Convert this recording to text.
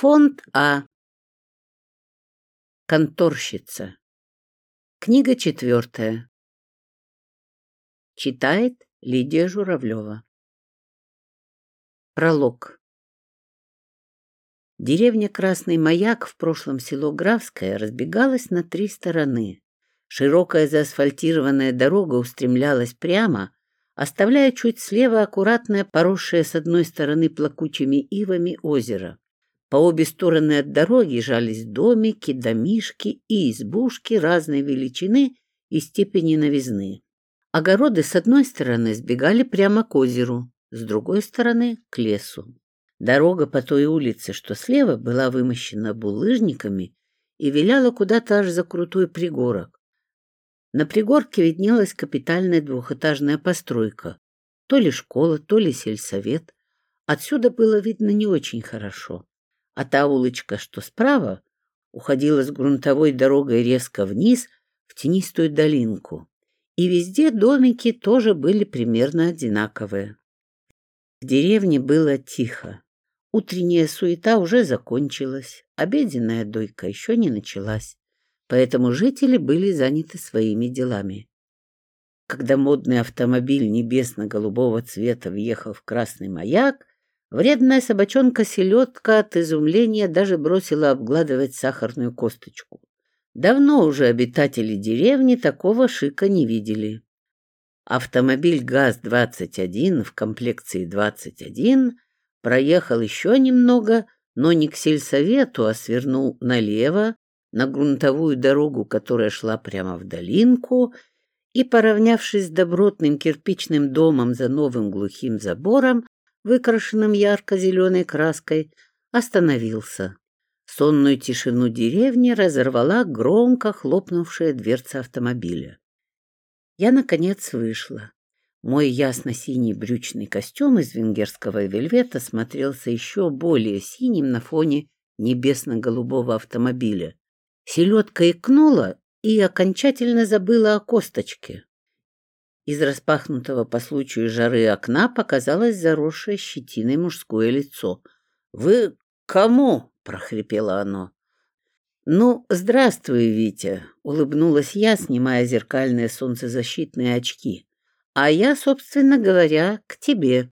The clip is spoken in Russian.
Фонд А. Конторщица. Книга четвертая. Читает Лидия Журавлева. Пролог. Деревня Красный Маяк в прошлом село Графское разбегалась на три стороны. Широкая заасфальтированная дорога устремлялась прямо, оставляя чуть слева аккуратное, поросшее с одной стороны плакучими ивами озеро. По обе стороны от дороги жались домики, домишки и избушки разной величины и степени новизны. Огороды с одной стороны сбегали прямо к озеру, с другой стороны — к лесу. Дорога по той улице, что слева, была вымощена булыжниками и виляла куда-то аж за крутой пригорок. На пригорке виднелась капитальная двухэтажная постройка. То ли школа, то ли сельсовет. Отсюда было видно не очень хорошо а та улочка, что справа, уходила с грунтовой дорогой резко вниз в тенистую долинку. И везде домики тоже были примерно одинаковые. В деревне было тихо. Утренняя суета уже закончилась, обеденная дойка еще не началась, поэтому жители были заняты своими делами. Когда модный автомобиль небесно-голубого цвета въехал Вредная собачонка селедка от изумления даже бросила обгладывать сахарную косточку. Давно уже обитатели деревни такого шика не видели. Автомобиль ГАЗ-21 в комплекции 21 проехал еще немного, но не к сельсовету, а свернул налево, на грунтовую дорогу, которая шла прямо в долинку, и, поравнявшись с добротным кирпичным домом за новым глухим забором, выкрашенным ярко-зеленой краской, остановился. Сонную тишину деревни разорвала громко хлопнувшая дверца автомобиля. Я, наконец, вышла. Мой ясно-синий брючный костюм из венгерского вельвета смотрелся еще более синим на фоне небесно-голубого автомобиля. Селедка икнула и окончательно забыла о косточке. Из распахнутого по случаю жары окна показалось заросшее щетиной мужское лицо. «Вы кому?» — прохрипело оно. «Ну, здравствуй, Витя!» — улыбнулась я, снимая зеркальные солнцезащитные очки. «А я, собственно говоря, к тебе».